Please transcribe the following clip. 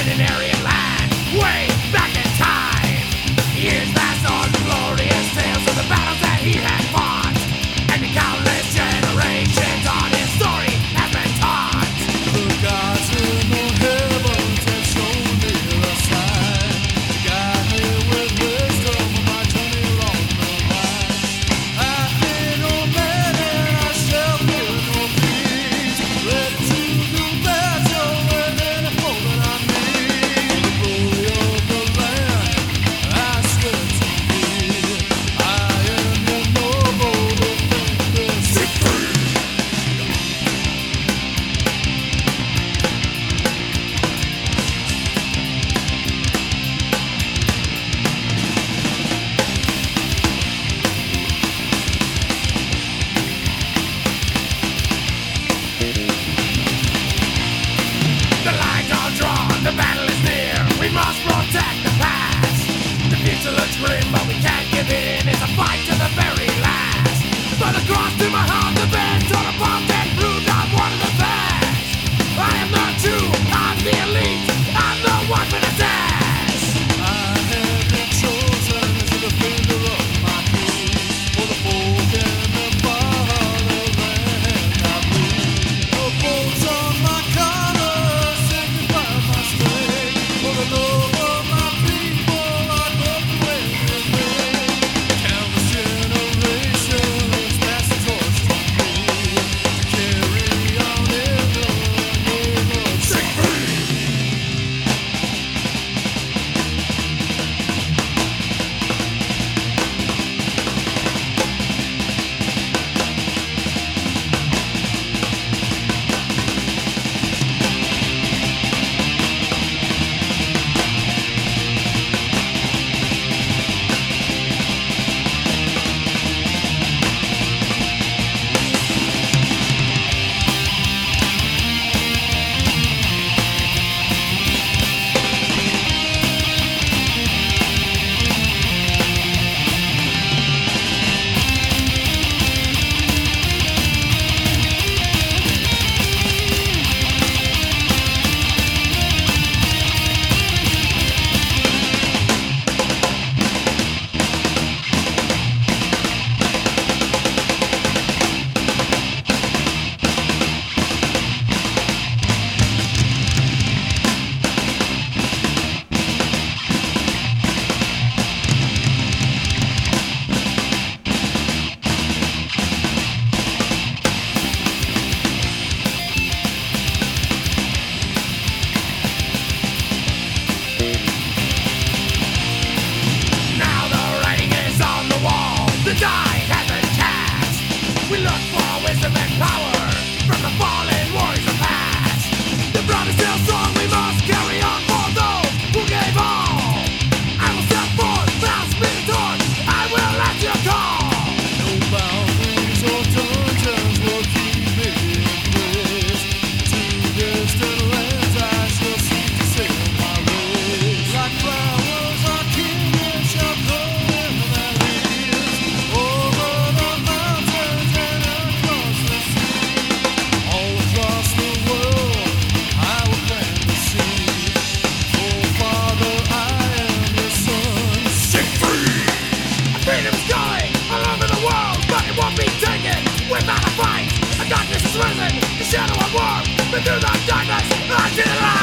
in an area But we can't give in. It's a fight to the very last. But across through the darkness, I see the light.